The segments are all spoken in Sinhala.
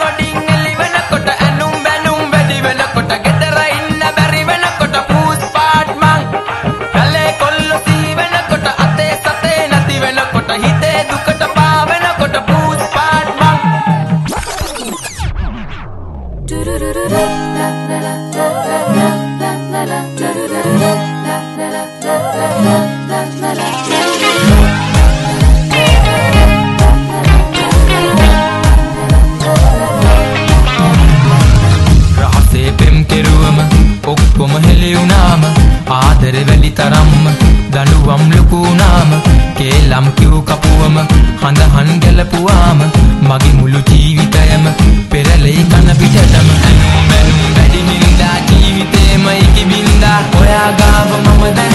ding කෑලි තරම්ම දඬුවම් ලොකුනාම කේලම් කිව් කපුවම හඳහන් ගැලපුවාම මගේ මුළු ජීවිතයම පෙරලෙයි කන පිටටම. ඇනුම් බැනුම් වැඩි නින්දා ජීවිතේම ඉකි බින්දා ඔයා ගාව මම දැන්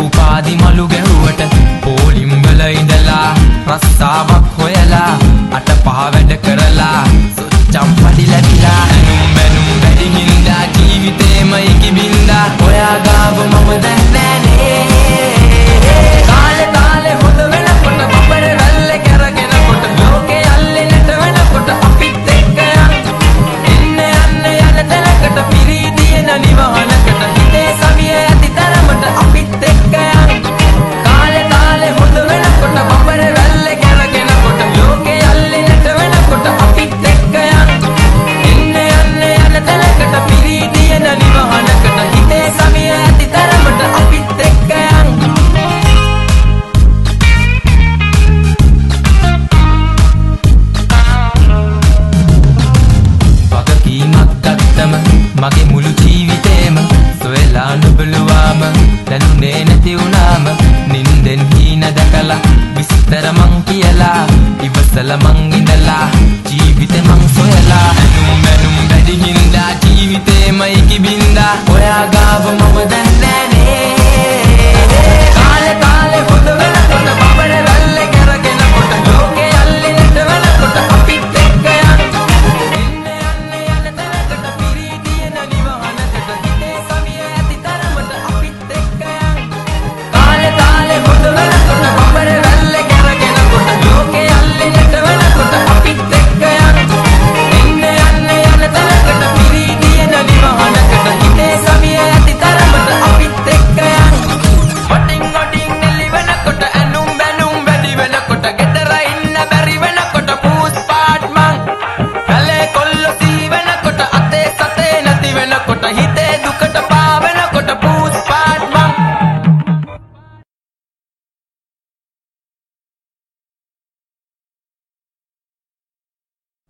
උපාදි මලු ගැහුවට පෝලිම්වල ඉඳලා රස්සාාවක් පුළුවාම දැනුනේ නැති වුණාම නින්දෙන් හීන දැකලා විස්තර මං කියලා ඉවසල මං ඉඳලා ජීවිතේ මං සොයලා. ඇනුම් මැනුම් වැඩි හින්දා ජීවිතේම ඉකි බින්දා ඔයා ගාව මම දැන්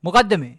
मुकदमे